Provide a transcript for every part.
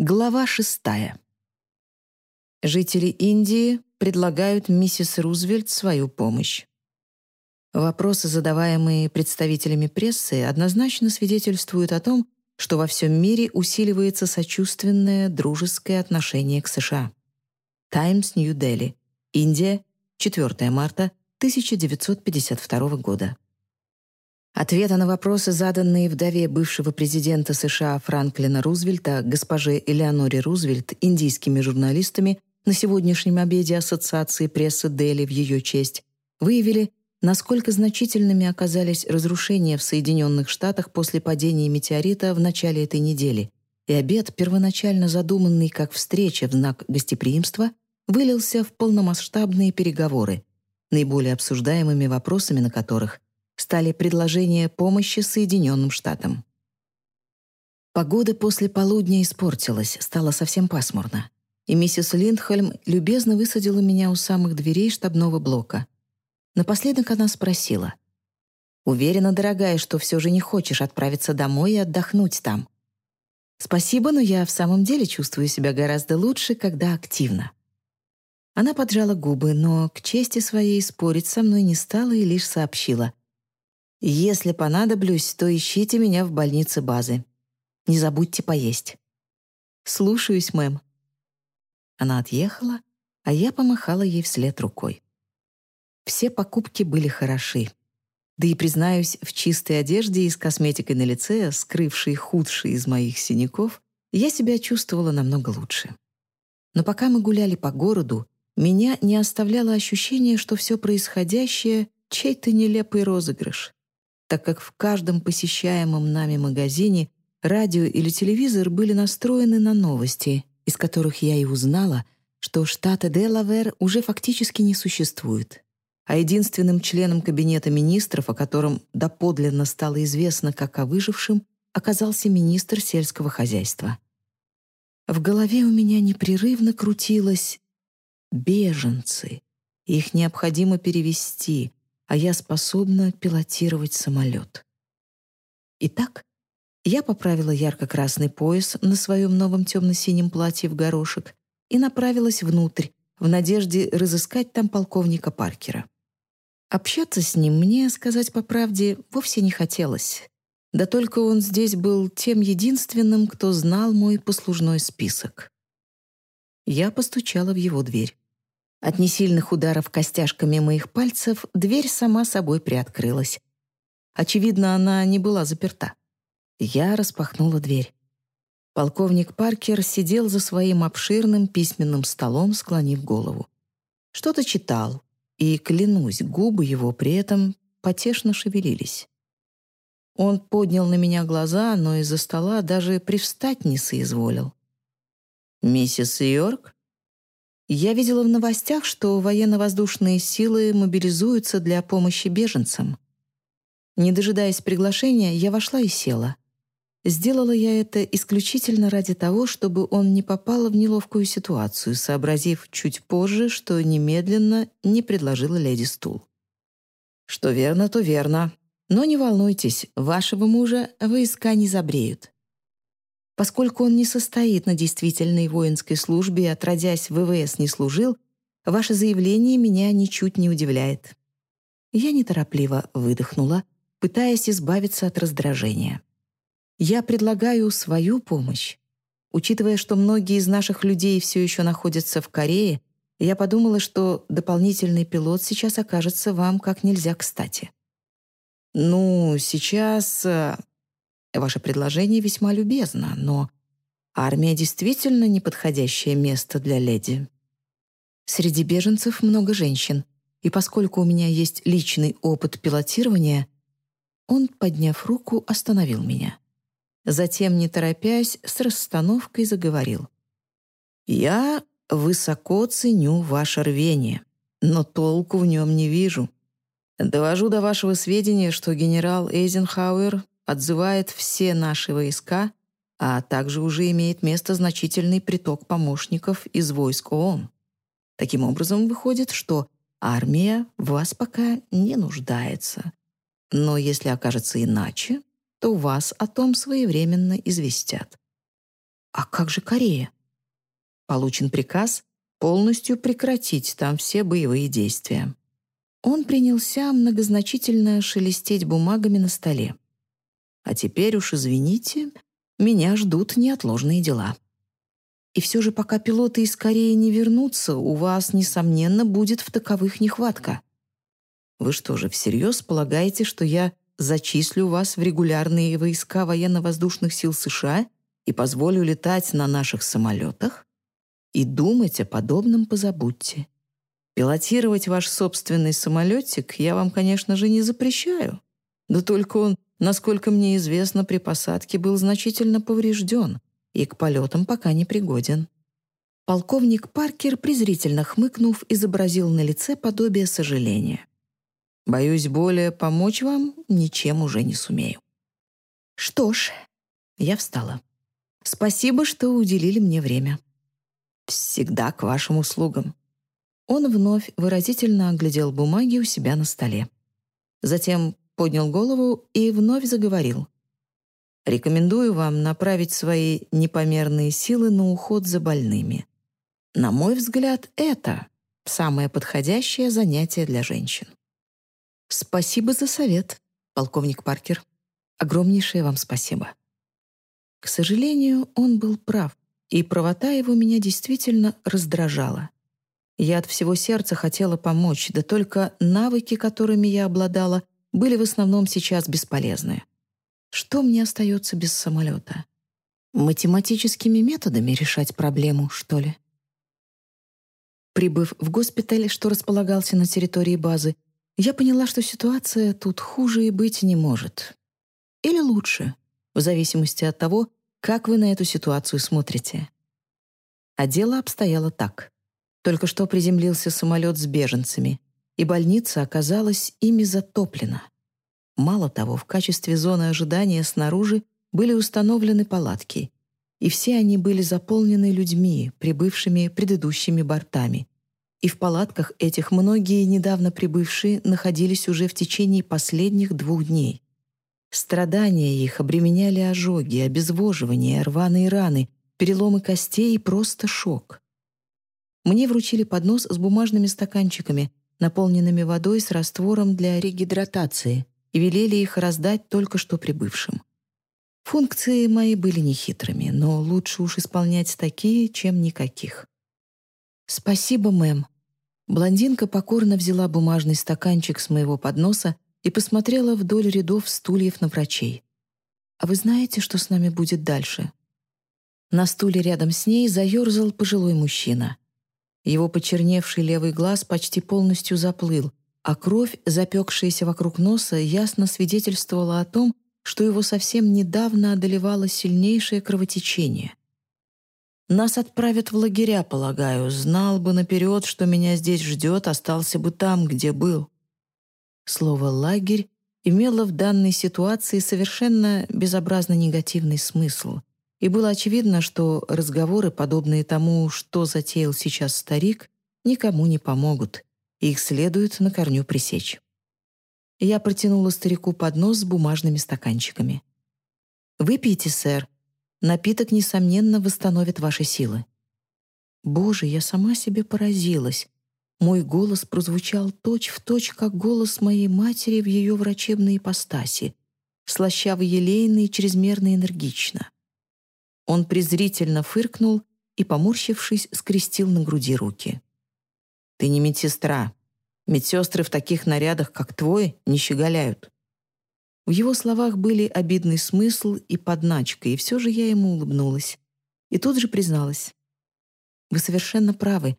Глава шестая. Жители Индии предлагают миссис Рузвельт свою помощь. Вопросы, задаваемые представителями прессы, однозначно свидетельствуют о том, что во всем мире усиливается сочувственное дружеское отношение к США. Times New Delhi, Индия, 4 марта 1952 года. Ответы на вопросы, заданные вдове бывшего президента США Франклина Рузвельта, госпоже Элеоноре Рузвельт, индийскими журналистами на сегодняшнем обеде Ассоциации прессы Дели в ее честь, выявили, насколько значительными оказались разрушения в Соединенных Штатах после падения метеорита в начале этой недели, и обед, первоначально задуманный как встреча в знак гостеприимства, вылился в полномасштабные переговоры, наиболее обсуждаемыми вопросами на которых стали предложения помощи Соединенным Штатам. Погода после полудня испортилась, стало совсем пасмурно. И миссис Линдхольм любезно высадила меня у самых дверей штабного блока. Напоследок она спросила. «Уверена, дорогая, что все же не хочешь отправиться домой и отдохнуть там?» «Спасибо, но я в самом деле чувствую себя гораздо лучше, когда активно». Она поджала губы, но к чести своей спорить со мной не стала и лишь сообщила — если понадоблюсь, то ищите меня в больнице базы. Не забудьте поесть». «Слушаюсь, мэм». Она отъехала, а я помахала ей вслед рукой. Все покупки были хороши. Да и, признаюсь, в чистой одежде и с косметикой на лице, скрывшей худшие из моих синяков, я себя чувствовала намного лучше. Но пока мы гуляли по городу, меня не оставляло ощущение, что все происходящее — чей-то нелепый розыгрыш так как в каждом посещаемом нами магазине радио или телевизор были настроены на новости, из которых я и узнала, что штата Делавер уже фактически не существует. А единственным членом кабинета министров, о котором доподлинно стало известно как о выжившем, оказался министр сельского хозяйства. В голове у меня непрерывно крутилось «беженцы». Их необходимо перевести, а я способна пилотировать самолет. Итак, я поправила ярко-красный пояс на своем новом темно-синем платье в горошек и направилась внутрь, в надежде разыскать там полковника Паркера. Общаться с ним мне, сказать по правде, вовсе не хотелось. Да только он здесь был тем единственным, кто знал мой послужной список. Я постучала в его дверь. От несильных ударов костяшками моих пальцев дверь сама собой приоткрылась. Очевидно, она не была заперта. Я распахнула дверь. Полковник Паркер сидел за своим обширным письменным столом, склонив голову. Что-то читал, и, клянусь, губы его при этом потешно шевелились. Он поднял на меня глаза, но из-за стола даже привстать не соизволил. «Миссис Йорк?» Я видела в новостях, что военно-воздушные силы мобилизуются для помощи беженцам. Не дожидаясь приглашения, я вошла и села. Сделала я это исключительно ради того, чтобы он не попал в неловкую ситуацию, сообразив чуть позже, что немедленно не предложила леди стул. «Что верно, то верно. Но не волнуйтесь, вашего мужа войска не забреют. Поскольку он не состоит на действительной воинской службе и, отродясь в ВВС, не служил, ваше заявление меня ничуть не удивляет». Я неторопливо выдохнула, пытаясь избавиться от раздражения. «Я предлагаю свою помощь. Учитывая, что многие из наших людей все еще находятся в Корее, я подумала, что дополнительный пилот сейчас окажется вам как нельзя кстати». «Ну, сейчас...» Ваше предложение весьма любезно, но армия действительно неподходящее место для леди. Среди беженцев много женщин, и поскольку у меня есть личный опыт пилотирования, он, подняв руку, остановил меня. Затем, не торопясь, с расстановкой заговорил. «Я высоко ценю ваше рвение, но толку в нем не вижу. Довожу до вашего сведения, что генерал Эйзенхауэр отзывает все наши войска, а также уже имеет место значительный приток помощников из войск ООН. Таким образом, выходит, что армия в вас пока не нуждается. Но если окажется иначе, то вас о том своевременно известят. А как же Корея? Получен приказ полностью прекратить там все боевые действия. Он принялся многозначительно шелестеть бумагами на столе. А теперь уж извините, меня ждут неотложные дела. И все же, пока пилоты из Кореи не вернутся, у вас, несомненно, будет в таковых нехватка. Вы что же, всерьез полагаете, что я зачислю вас в регулярные войска военно-воздушных сил США и позволю летать на наших самолетах? И думать о подобном позабудьте. Пилотировать ваш собственный самолетик я вам, конечно же, не запрещаю. Да только он, насколько мне известно, при посадке был значительно поврежден и к полетам пока не пригоден. Полковник Паркер, презрительно хмыкнув, изобразил на лице подобие сожаления. «Боюсь, более помочь вам ничем уже не сумею». «Что ж», — я встала. «Спасибо, что уделили мне время». «Всегда к вашим услугам». Он вновь выразительно оглядел бумаги у себя на столе. Затем поднял голову и вновь заговорил. Рекомендую вам направить свои непомерные силы на уход за больными. На мой взгляд, это самое подходящее занятие для женщин. Спасибо за совет, полковник Паркер. Огромнейшее вам спасибо. К сожалению, он был прав, и правота его меня действительно раздражала. Я от всего сердца хотела помочь, да только навыки, которыми я обладала, были в основном сейчас бесполезны. Что мне остается без самолета? Математическими методами решать проблему, что ли? Прибыв в госпиталь, что располагался на территории базы, я поняла, что ситуация тут хуже и быть не может. Или лучше, в зависимости от того, как вы на эту ситуацию смотрите. А дело обстояло так. Только что приземлился самолет с беженцами, и больница оказалась ими затоплена. Мало того, в качестве зоны ожидания снаружи были установлены палатки, и все они были заполнены людьми, прибывшими предыдущими бортами. И в палатках этих многие недавно прибывшие находились уже в течение последних двух дней. Страдания их обременяли ожоги, обезвоживание, рваные раны, переломы костей и просто шок. Мне вручили поднос с бумажными стаканчиками, наполненными водой с раствором для регидратации — и велели их раздать только что прибывшим. Функции мои были нехитрыми, но лучше уж исполнять такие, чем никаких. «Спасибо, мэм». Блондинка покорно взяла бумажный стаканчик с моего подноса и посмотрела вдоль рядов стульев на врачей. «А вы знаете, что с нами будет дальше?» На стуле рядом с ней заерзал пожилой мужчина. Его почерневший левый глаз почти полностью заплыл — а кровь, запекшаяся вокруг носа, ясно свидетельствовала о том, что его совсем недавно одолевало сильнейшее кровотечение. «Нас отправят в лагеря, полагаю. Знал бы наперед, что меня здесь ждет, остался бы там, где был». Слово «лагерь» имело в данной ситуации совершенно безобразно негативный смысл, и было очевидно, что разговоры, подобные тому, что затеял сейчас старик, никому не помогут, их следует на корню пресечь. Я протянула старику поднос с бумажными стаканчиками. «Выпейте, сэр. Напиток, несомненно, восстановит ваши силы». Боже, я сама себе поразилась. Мой голос прозвучал точь-в-точь, точь, как голос моей матери в ее врачебной ипостаси, слащаво-елейно и чрезмерно энергично. Он презрительно фыркнул и, поморщившись, скрестил на груди руки. Ты не медсестра. Медсестры в таких нарядах, как твой, не щеголяют». В его словах были обидный смысл и подначка, и все же я ему улыбнулась. И тут же призналась. «Вы совершенно правы.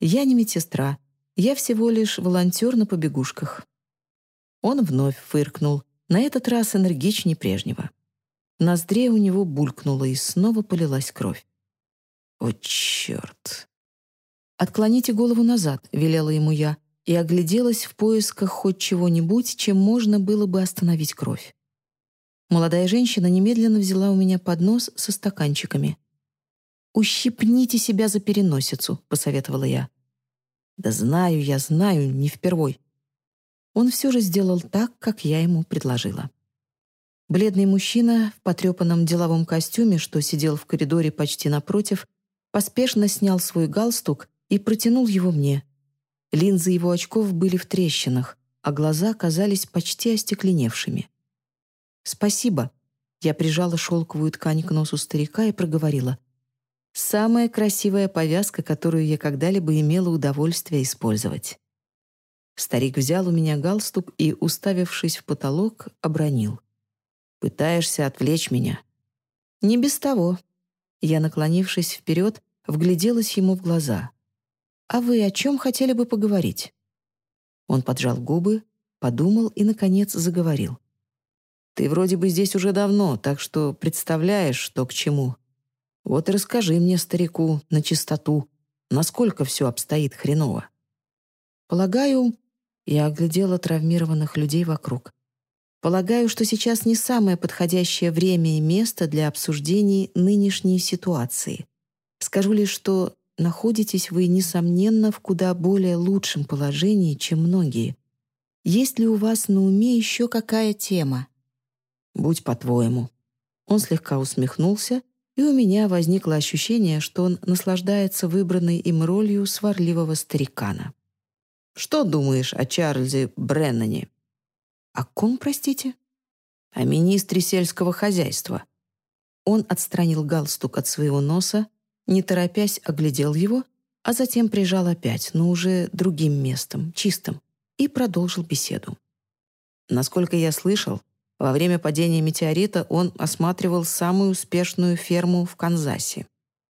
Я не медсестра. Я всего лишь волонтер на побегушках». Он вновь фыркнул, на этот раз энергичнее прежнего. В ноздре у него булькнуло, и снова полилась кровь. «О, черт!» «Отклоните голову назад», — велела ему я, и огляделась в поисках хоть чего-нибудь, чем можно было бы остановить кровь. Молодая женщина немедленно взяла у меня поднос со стаканчиками. «Ущипните себя за переносицу», — посоветовала я. «Да знаю, я знаю, не впервой». Он все же сделал так, как я ему предложила. Бледный мужчина в потрепанном деловом костюме, что сидел в коридоре почти напротив, поспешно снял свой галстук и протянул его мне. Линзы его очков были в трещинах, а глаза казались почти остекленевшими. «Спасибо», — я прижала шелковую ткань к носу старика и проговорила. «Самая красивая повязка, которую я когда-либо имела удовольствие использовать». Старик взял у меня галстук и, уставившись в потолок, обронил. «Пытаешься отвлечь меня?» «Не без того». Я, наклонившись вперед, вгляделась ему в глаза. «А вы о чем хотели бы поговорить?» Он поджал губы, подумал и, наконец, заговорил. «Ты вроде бы здесь уже давно, так что представляешь, что к чему. Вот и расскажи мне, старику, на чистоту, насколько все обстоит хреново». «Полагаю, я оглядела травмированных людей вокруг. Полагаю, что сейчас не самое подходящее время и место для обсуждений нынешней ситуации. Скажу лишь, что находитесь вы, несомненно, в куда более лучшем положении, чем многие. Есть ли у вас на уме еще какая тема? Будь по-твоему. Он слегка усмехнулся, и у меня возникло ощущение, что он наслаждается выбранной им ролью сварливого старикана. Что думаешь о Чарльзе Бреннане?» «О ком, простите?» «О министре сельского хозяйства». Он отстранил галстук от своего носа, не торопясь оглядел его, а затем прижал опять, но уже другим местом, чистым, и продолжил беседу. Насколько я слышал, во время падения метеорита он осматривал самую успешную ферму в Канзасе.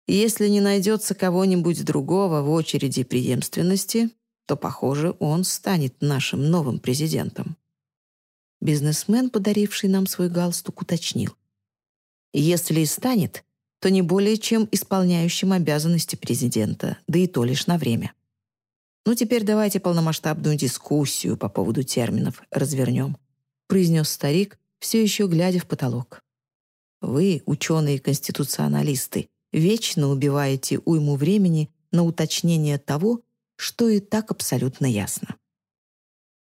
Если не найдется кого-нибудь другого в очереди преемственности, то, похоже, он станет нашим новым президентом. Бизнесмен, подаривший нам свой галстук, уточнил. Если и станет, то не более чем исполняющим обязанности президента, да и то лишь на время. Ну, теперь давайте полномасштабную дискуссию по поводу терминов развернем, произнес старик, все еще глядя в потолок. Вы, ученые-конституционалисты, вечно убиваете уйму времени на уточнение того, что и так абсолютно ясно.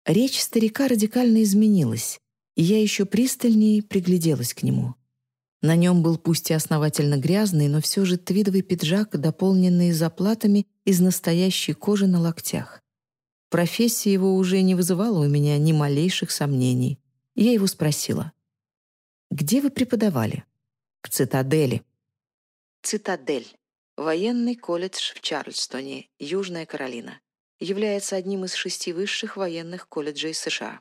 Речь старика радикально изменилась, и я еще пристальнее пригляделась к нему. На нем был пусть и основательно грязный, но все же твидовый пиджак, дополненный заплатами из настоящей кожи на локтях. Профессия его уже не вызывала у меня ни малейших сомнений. Я его спросила. «Где вы преподавали?» «В цитадели». «Цитадель. Военный колледж в Чарльстоне, Южная Каролина. Является одним из шести высших военных колледжей США.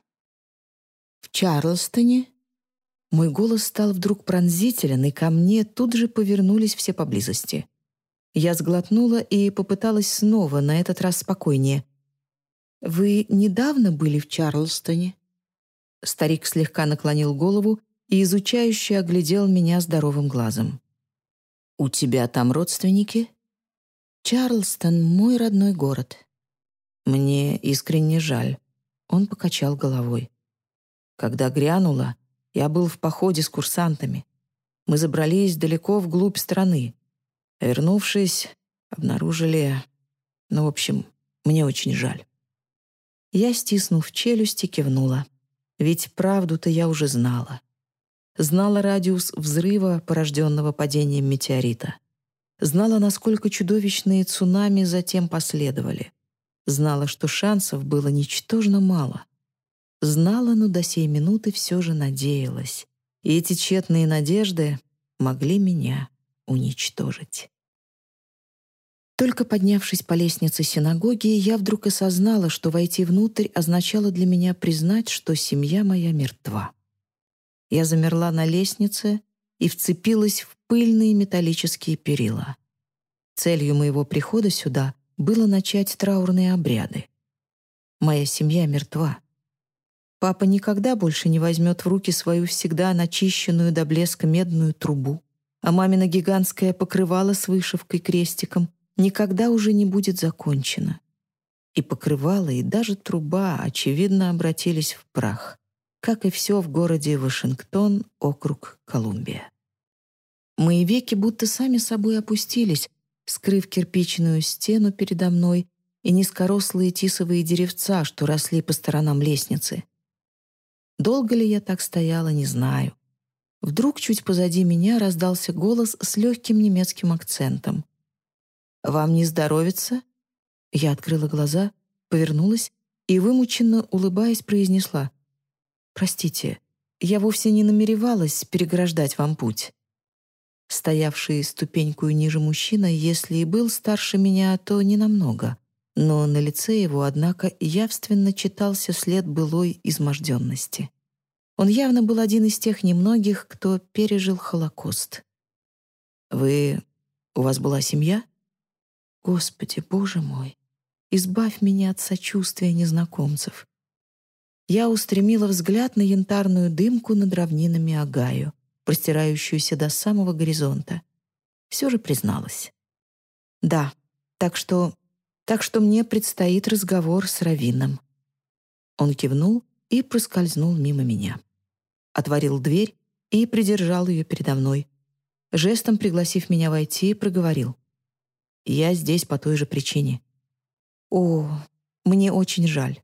В Чарльстоне? Мой голос стал вдруг пронзителен, и ко мне тут же повернулись все поблизости. Я сглотнула и попыталась снова, на этот раз спокойнее. «Вы недавно были в Чарльстоне?» Старик слегка наклонил голову и изучающе оглядел меня здоровым глазом. «У тебя там родственники?» «Чарлстон — мой родной город». «Мне искренне жаль». Он покачал головой. «Когда грянуло, я был в походе с курсантами. Мы забрались далеко вглубь страны. Вернувшись, обнаружили... Ну, в общем, мне очень жаль». Я, стиснув челюсти, кивнула. Ведь правду-то я уже знала знала радиус взрыва, порожденного падением метеорита. Знала, насколько чудовищные цунами затем последовали. Знала, что шансов было ничтожно мало. Знала, но до сей минуты все же надеялась. И эти тщетные надежды могли меня уничтожить. Только поднявшись по лестнице синагоги, я вдруг осознала, что войти внутрь означало для меня признать, что семья моя мертва. Я замерла на лестнице и вцепилась в пыльные металлические перила. Целью моего прихода сюда было начать траурные обряды. Моя семья мертва. Папа никогда больше не возьмет в руки свою всегда начищенную до блеска медную трубу, а мамина гигантское покрывало с вышивкой крестиком никогда уже не будет закончено. И покрывало, и даже труба, очевидно, обратились в прах как и все в городе Вашингтон, округ Колумбия. Мои веки будто сами собой опустились, скрыв кирпичную стену передо мной и низкорослые тисовые деревца, что росли по сторонам лестницы. Долго ли я так стояла, не знаю. Вдруг чуть позади меня раздался голос с легким немецким акцентом. «Вам не здоровится?» Я открыла глаза, повернулась и, вымученно улыбаясь, произнесла. «Простите, я вовсе не намеревалась переграждать вам путь». Стоявший ступеньку ниже мужчина, если и был старше меня, то не намного, но на лице его, однако, явственно читался след былой изможденности. Он явно был один из тех немногих, кто пережил Холокост. «Вы... у вас была семья?» «Господи, Боже мой, избавь меня от сочувствия незнакомцев». Я устремила взгляд на янтарную дымку над равнинами Агаю — простирающуюся до самого горизонта. Все же призналась. «Да, так что... так что мне предстоит разговор с Равином». Он кивнул и проскользнул мимо меня. Отворил дверь и придержал ее передо мной. Жестом пригласив меня войти, проговорил. «Я здесь по той же причине». «О, мне очень жаль».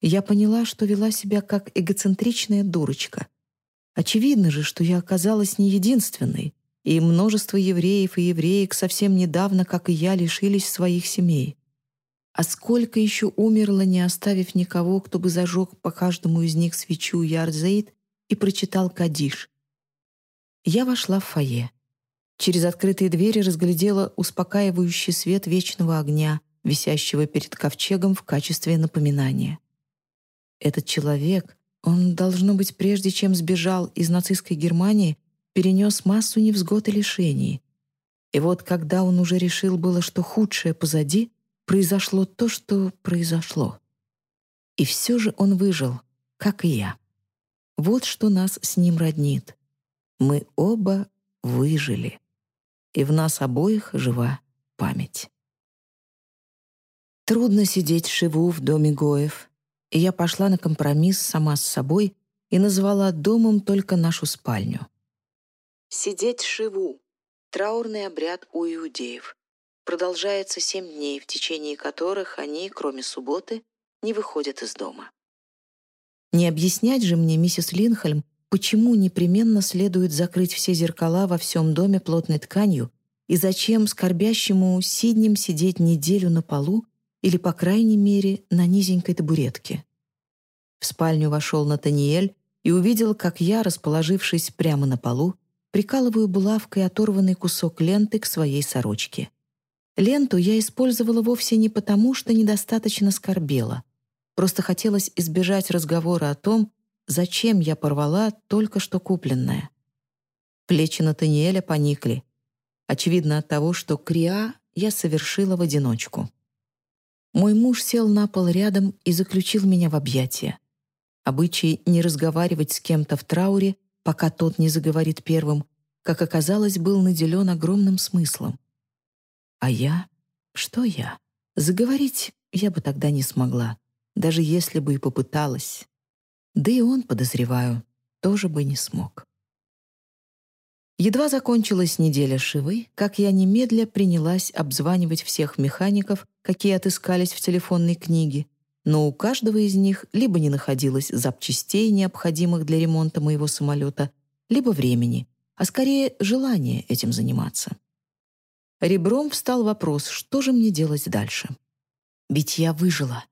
Я поняла, что вела себя как эгоцентричная дурочка — Очевидно же, что я оказалась не единственной, и множество евреев и евреек совсем недавно, как и я, лишились своих семей. А сколько еще умерло, не оставив никого, кто бы зажег по каждому из них свечу Ярзейд и прочитал Кадиш. Я вошла в фойе. Через открытые двери разглядела успокаивающий свет вечного огня, висящего перед ковчегом в качестве напоминания. Этот человек, он, должно быть, прежде чем сбежал из нацистской Германии, перенес массу невзгод и лишений. И вот когда он уже решил было, что худшее позади, произошло то, что произошло. И все же он выжил, как и я. Вот что нас с ним роднит. Мы оба выжили. И в нас обоих жива память. Трудно сидеть шиву в доме Гоев, и я пошла на компромисс сама с собой и назвала домом только нашу спальню. Сидеть шиву — траурный обряд у иудеев. Продолжается семь дней, в течение которых они, кроме субботы, не выходят из дома. Не объяснять же мне, миссис Линхольм, почему непременно следует закрыть все зеркала во всем доме плотной тканью и зачем скорбящему сиднем сидеть неделю на полу или, по крайней мере, на низенькой табуретке. В спальню вошел Натаниэль и увидел, как я, расположившись прямо на полу, прикалываю булавкой оторванный кусок ленты к своей сорочке. Ленту я использовала вовсе не потому, что недостаточно скорбела. Просто хотелось избежать разговора о том, зачем я порвала только что купленное. Плечи Натаниэля поникли. Очевидно от того, что криа я совершила в одиночку. Мой муж сел на пол рядом и заключил меня в объятия. Обычай не разговаривать с кем-то в трауре, пока тот не заговорит первым, как оказалось, был наделен огромным смыслом. А я? Что я? Заговорить я бы тогда не смогла, даже если бы и попыталась. Да и он, подозреваю, тоже бы не смог. Едва закончилась неделя шивы, как я немедля принялась обзванивать всех механиков, какие отыскались в телефонной книге, но у каждого из них либо не находилось запчастей, необходимых для ремонта моего самолета, либо времени, а скорее желания этим заниматься. Ребром встал вопрос, что же мне делать дальше. Ведь я выжила.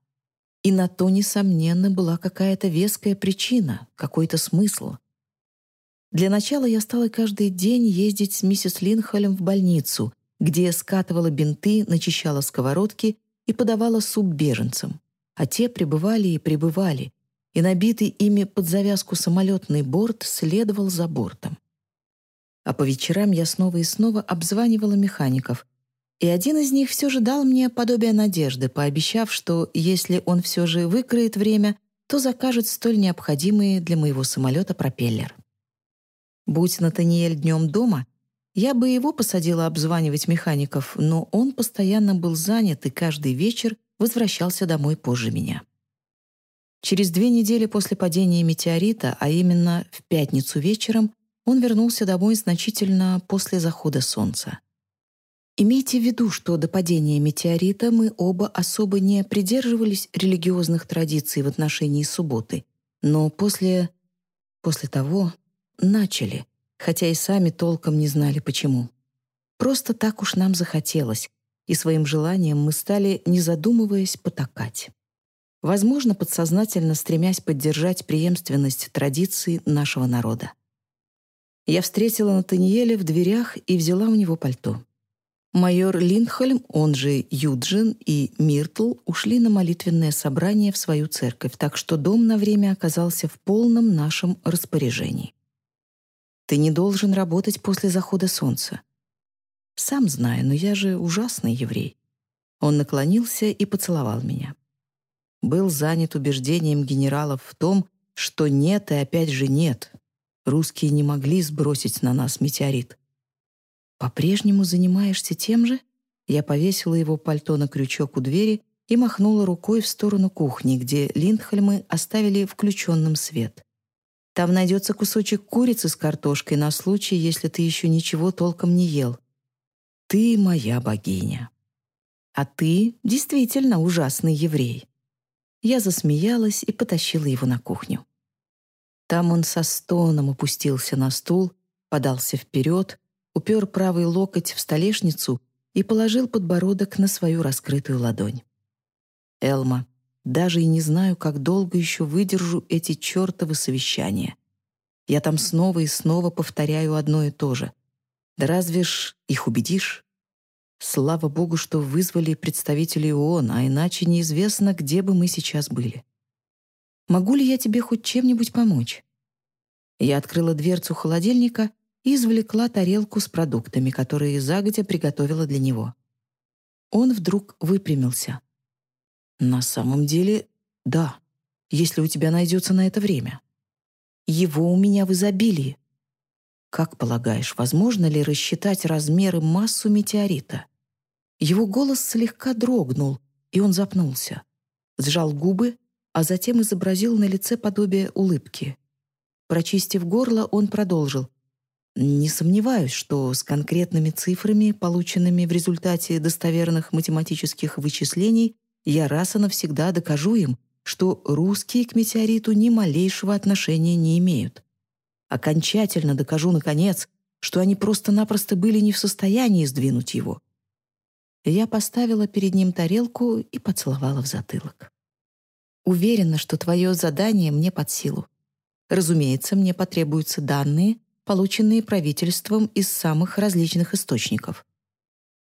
И на то, несомненно, была какая-то веская причина, какой-то смысл — для начала я стала каждый день ездить с миссис Линхолем в больницу, где скатывала бинты, начищала сковородки и подавала суп беженцам. А те прибывали и прибывали, и набитый ими под завязку самолетный борт следовал за бортом. А по вечерам я снова и снова обзванивала механиков, и один из них все же дал мне подобие надежды, пообещав, что если он все же выкроет время, то закажет столь необходимый для моего самолета пропеллер. Будь Натаниэль днем дома, я бы его посадила обзванивать механиков, но он постоянно был занят и каждый вечер возвращался домой позже меня. Через две недели после падения метеорита, а именно в пятницу вечером, он вернулся домой значительно после захода солнца. Имейте в виду, что до падения метеорита мы оба особо не придерживались религиозных традиций в отношении субботы, но после... после того начали, хотя и сами толком не знали почему. Просто так уж нам захотелось, и своим желанием мы стали, не задумываясь, потакать. Возможно, подсознательно стремясь поддержать преемственность традиций нашего народа. Я встретила Натаниэля в дверях и взяла у него пальто. Майор Линдхольм, он же Юджин и Миртл ушли на молитвенное собрание в свою церковь, так что дом на время оказался в полном нашем распоряжении. «Ты не должен работать после захода солнца». «Сам знаю, но я же ужасный еврей». Он наклонился и поцеловал меня. Был занят убеждением генералов в том, что нет и опять же нет. Русские не могли сбросить на нас метеорит. «По-прежнему занимаешься тем же?» Я повесила его пальто на крючок у двери и махнула рукой в сторону кухни, где Линдхольмы оставили включенным свет. «Там найдется кусочек курицы с картошкой на случай, если ты еще ничего толком не ел. Ты моя богиня. А ты действительно ужасный еврей». Я засмеялась и потащила его на кухню. Там он со стоном опустился на стул, подался вперед, упер правый локоть в столешницу и положил подбородок на свою раскрытую ладонь. «Элма, даже и не знаю, как долго еще выдержу эти чертовы совещания. Я там снова и снова повторяю одно и то же. Да разве ж их убедишь? Слава богу, что вызвали представителей ООН, а иначе неизвестно, где бы мы сейчас были. Могу ли я тебе хоть чем-нибудь помочь?» Я открыла дверцу холодильника и извлекла тарелку с продуктами, которые загодя приготовила для него. Он вдруг выпрямился. «На самом деле, да, если у тебя найдется на это время. Его у меня в изобилии. Как полагаешь, возможно ли рассчитать размеры массу метеорита?» Его голос слегка дрогнул, и он запнулся. Сжал губы, а затем изобразил на лице подобие улыбки. Прочистив горло, он продолжил. Не сомневаюсь, что с конкретными цифрами, полученными в результате достоверных математических вычислений, я раз и навсегда докажу им, что русские к метеориту ни малейшего отношения не имеют. Окончательно докажу, наконец, что они просто-напросто были не в состоянии сдвинуть его. Я поставила перед ним тарелку и поцеловала в затылок. Уверена, что твое задание мне под силу. Разумеется, мне потребуются данные, полученные правительством из самых различных источников.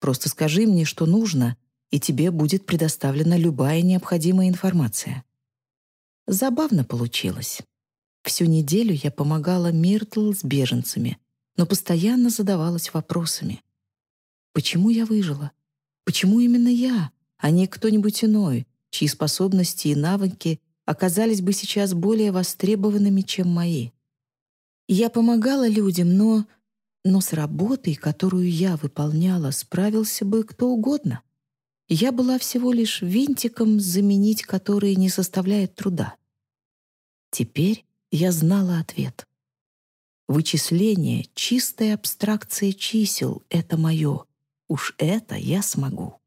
Просто скажи мне, что нужно, и тебе будет предоставлена любая необходимая информация. Забавно получилось. Всю неделю я помогала Миртл с беженцами, но постоянно задавалась вопросами. Почему я выжила? Почему именно я, а не кто-нибудь иной, чьи способности и навыки оказались бы сейчас более востребованными, чем мои? Я помогала людям, но... Но с работой, которую я выполняла, справился бы кто угодно. Я была всего лишь винтиком, заменить который не составляет труда. Теперь я знала ответ. Вычисление, чистая абстракция чисел — это мое. Уж это я смогу.